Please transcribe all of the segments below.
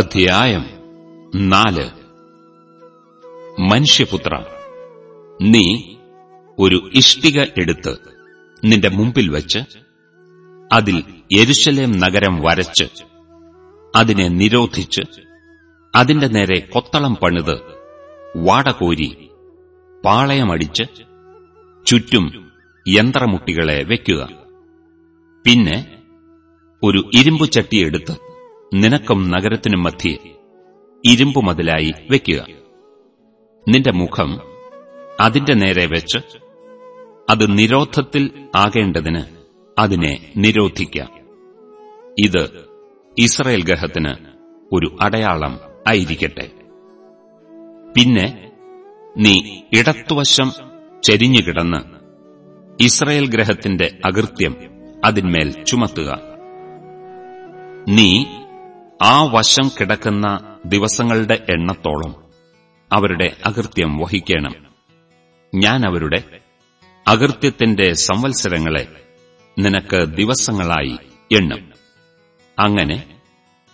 അധ്യായം നാല്. മനുഷ്യപുത്ര നീ ഒരു ഇഷ്ടിക എടുത്ത് നിന്റെ മുമ്പിൽ വച്ച് അതിൽ യെരുശലേം നഗരം വരച്ച് അതിനെ നിരോധിച്ച് അതിന്റെ നേരെ കൊത്തളം പണിത് വാടകോരി പാളയമടിച്ച് ചുറ്റും യന്ത്രമുട്ടികളെ വയ്ക്കുക പിന്നെ ഒരു ഇരുമ്പു ചട്ടിയെടുത്ത് നിനക്കും നഗരത്തിനും മധ്യേ ഇരുമ്പു മതിലായി വയ്ക്കുക നിന്റെ മുഖം അതിന്റെ നേരെ വെച്ച് അത് നിരോധത്തിൽ ആകേണ്ടതിന് അതിനെ നിരോധിക്കാം. ഇത് ഇസ്രയേൽ ഗ്രഹത്തിന് ഒരു അടയാളം ആയിരിക്കട്ടെ. പിന്നെ നീ ഇടത്തുവശം ചെരിഞ്ഞുകിടന്ന് ഇസ്രയേൽ ഗ്രഹത്തിന്റെ അകൃത്യം അതിന്മേൽ ചുമത്തുക. നീ ആ വശം കിടക്കുന്ന ദിവസങ്ങളുടെ എണ്ണത്തോളം അവരുടെ അകൃത്യം വഹിക്കണം. ഞാൻ അവരുടെ അകൃത്യത്തിന്റെ സംവത്സരങ്ങളെ നിനക്ക് ദിവസങ്ങളായി എണ്ണം. അങ്ങനെ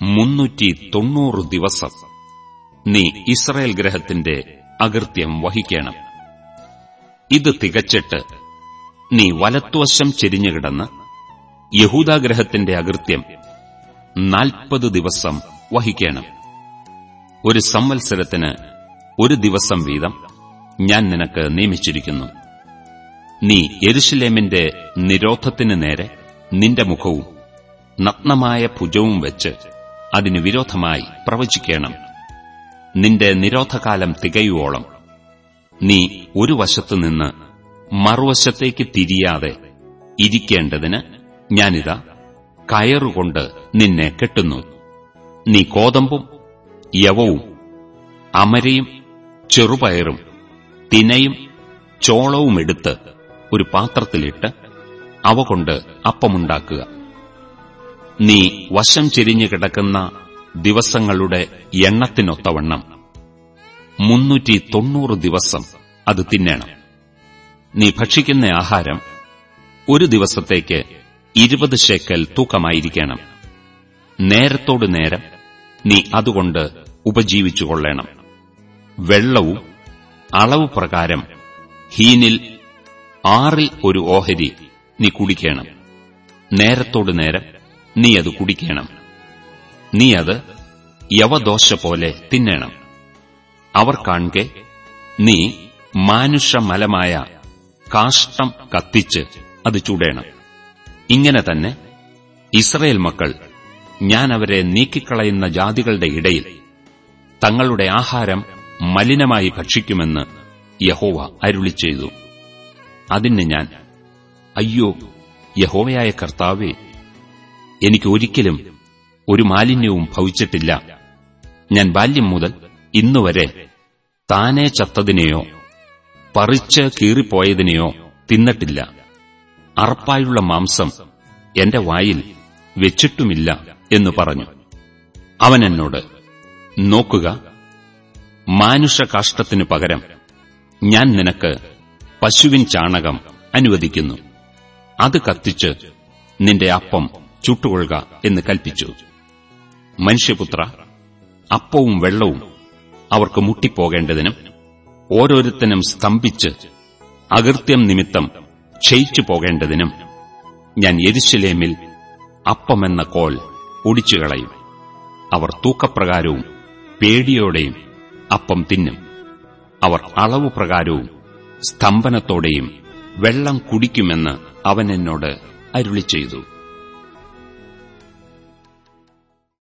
മുന്നൂറ്റി തൊണ്ണൂറ് ദിവസം നീ ഇസ്രയേൽ ഗ്രഹത്തിന്റെ അകൃത്യം വഹിക്കണം. ഇത് തികച്ചിട്ട് നീ വലത്തുവശം ചെരിഞ്ഞുകിടന്ന് യഹൂദാഗ്രഹത്തിന്റെ അകൃത്യം നാൽപ്പത് ദിവസം വഹിക്കണം. ഒരു സംവത്സരത്തിന് ഒരു ദിവസം വീതം ഞാൻ നിനക്ക് നിയമിച്ചിരിക്കുന്നു. നീ എരുഷലേമിന്റെ നിരോധത്തിന് നേരെ നിന്റെ മുഖവും നഗ്നമായ ഭുജവും വെച്ച് അതിനു വിരോധമായി പ്രവചിക്കണം. നിന്റെ നിരോധകാലം തികയുവോളം നീ ഒരു വശത്തുനിന്ന് മറുവശത്തേക്ക് തിരിയാതെ ഇരിക്കേണ്ടതിന് ഞാനിതാ കയറുകൊണ്ട് നിന്നെ കെട്ടുന്നു. നീ കോതമ്പും യവവും അമരയും ചെറുപയറും തിനയും ചോളവും എടുത്ത് ഒരു പാത്രത്തിലിട്ട് അവ കൊണ്ട് അപ്പമുണ്ടാക്കുക. നീ വശം ചെരിഞ്ഞു കിടക്കുന്ന ദിവസങ്ങളുടെ എണ്ണത്തിനൊത്തവണ്ണം മുന്നൂറ്റി തൊണ്ണൂറ് ദിവസം അത് തിന്നേണം. നീ ഭക്ഷിക്കുന്ന ആഹാരം ഒരു ദിവസത്തേക്ക് ഇരുപത് ശേക്കൽ തൂക്കമായിരിക്കണം. നേരത്തോട് നേരം നീ അതുകൊണ്ട് ഉപജീവിച്ചുകൊള്ളണം വെള്ളവും അളവ് പ്രകാരം ഹീനിൽ ആറിൽ ഒരു ഓഹരി നീ കുടിക്കണം. നേരത്തോട് നേരം നീ അത് കുടിക്കണം. നീ അത് യവദോശ പോലെ തിന്നണം. അവർ കാണെ നീ മാനുഷമലമായ കാഷ്ടം കത്തിച്ച് അത് ചൂടേണം. ഇങ്ങനെ തന്നെ ഇസ്രയേൽ മക്കൾ ഞാൻ അവരെ നീക്കിക്കളയുന്ന ജാതികളുടെ ഇടയിൽ തങ്ങളുടെ ആഹാരം മലിനമായി ഭക്ഷിക്കുമെന്ന് യഹോവ അരുളി ചെയ്തു. അതിന് ഞാൻ അയ്യോ യഹോവയായ കർത്താവേ എനിക്ക് ഒരിക്കലും ഒരു മാലിന്യവും ഭവിച്ചിട്ടില്ല. ഞാൻ ബാല്യം മുതൽ ഇന്നുവരെ താനെ ചത്തതിനെയോ പറിച്ച് കീറിപ്പോയതിനെയോ തിന്നിട്ടില്ല. അറപ്പായുള്ള മാംസം എന്റെ വായിൽ വെച്ചിട്ടുമില്ല എന്ന് പറഞ്ഞു. അവൻ എന്നോട് നോക്കുക മാനുഷകാഷ്ടത്തിനു പകരം ഞാൻ നിനക്ക് പശുവിൻ ചാണകം അനുവദിക്കുന്നു. അത് കത്തിച്ച് നിന്റെ അപ്പം ചുട്ടുകൊള്ളുക എന്ന് കൽപ്പിച്ചു. മനുഷ്യപുത്ര അപ്പവും വെള്ളവും അവർക്ക് മുട്ടിപ്പോകേണ്ടതിനും ഓരോരുത്തനും സ്തംഭിച്ച് അകൃത്യം നിമിത്തം ക്ഷയിച്ചു പോകേണ്ടതിനും ഞാൻ യെരുശലേമിൽ അപ്പമെന്ന കോൾ ഒടിച്ചുകളയും. അവർ തൂക്കപ്രകാരവും പേടിയോടെയും അപ്പം തിന്നും. അവർ അളവ് പ്രകാരവും സ്തംഭനത്തോടെയും വെള്ളം കുടിക്കുമെന്ന് അവൻ എന്നോട് അരുളി ചെയ്തു